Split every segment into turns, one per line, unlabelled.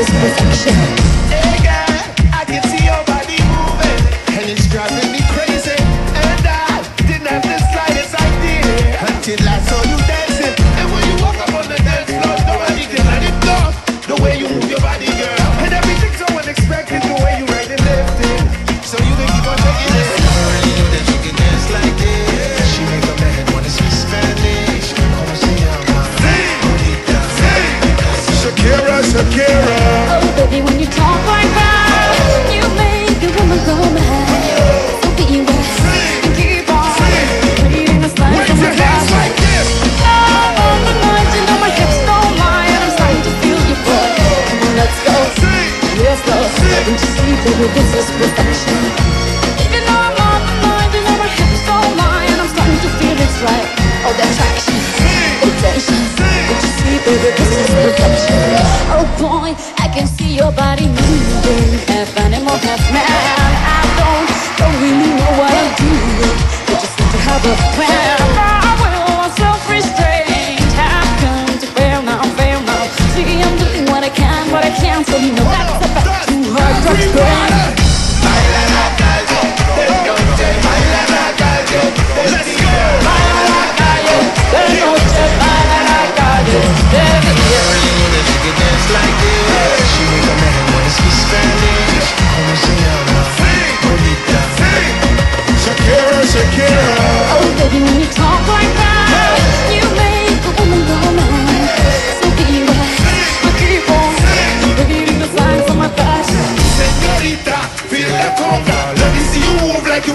Hey girl, I can see your body moving, and it's driving me crazy. And I didn't have the slightest idea until I saw you dancing, and when you walk up on the dance. nobody moving Half animal, half man. I don't, don't really know what I'm doing I just need to have a plan.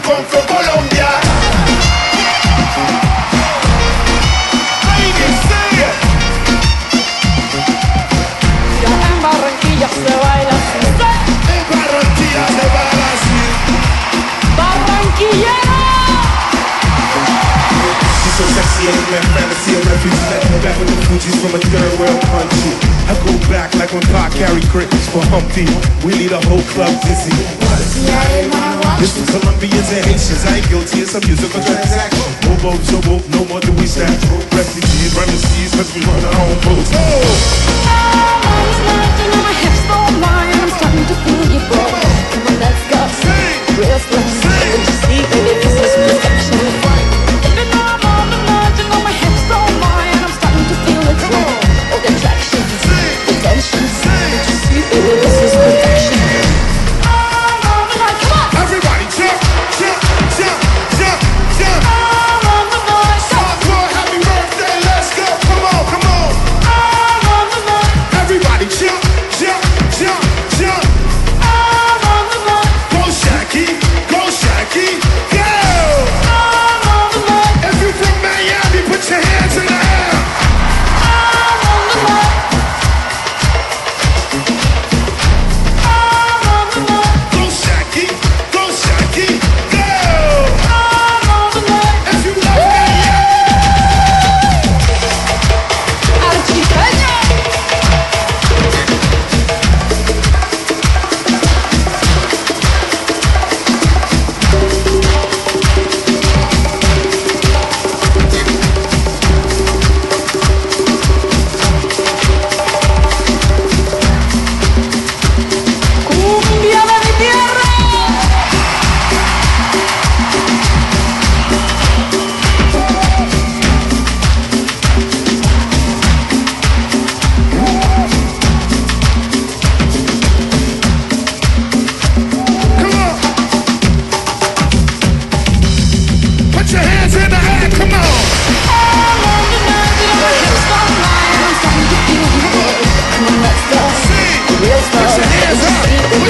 come
from Colombia.
Barranquilla
Barranquilla She's so sexy and I'm fantasy, a refugee, back with the Fuji's from a third world country. I go back like when Pac carried crickets for Humpty. We lead a whole club dizzy. This is Colombians and Haitians. I ain't guilty. It's a musical transaction. No Jobo, no more do we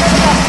Let's go!